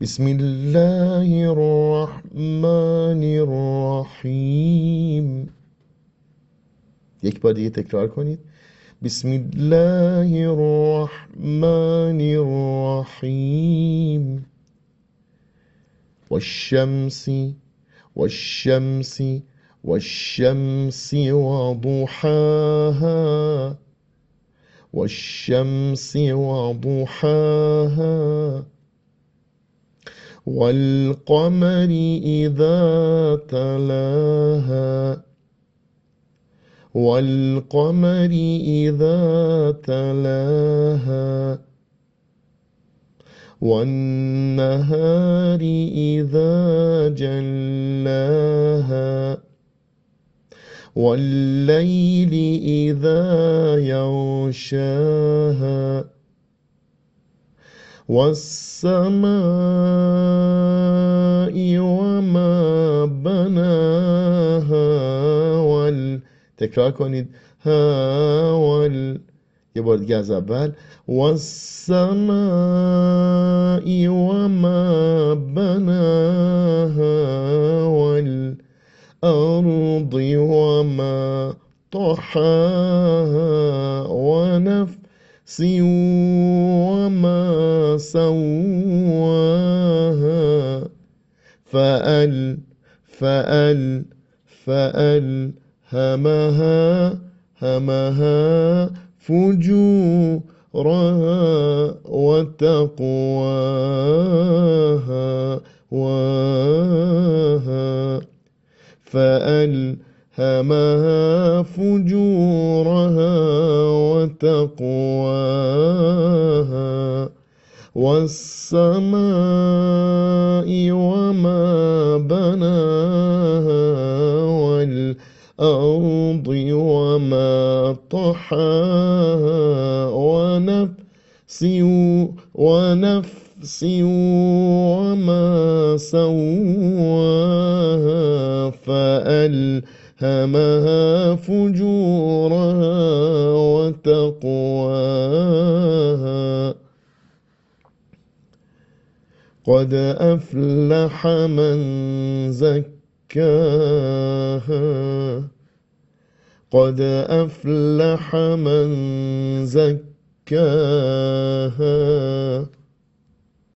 بسم الله الرحمن الرحیم یک بار دیگه تکرار کنید. بسم الله الرحمن الرحیم. والشمس والشمس والشمس وضحاها. والشمس وضحاها. والقمر إذا تلاها والقمر إذا تلاها والنهار إذا جلاها والليل إذا يغشاها والسماء تکرار کنید. ها وال. یه بار دیگه از اول. والسماء وما بناها والأرض وما طحاها ونفس وما سواها فأل فأل. فألهمها همها فجورها وتقواها واها. فألهمها فجورها وتقواها. والسماء وما بناها طحاها ونفس ونفس وما سواها فألهمها فجورها وتقواها. قد أفلح من زكاها. قد أفلح من زكاها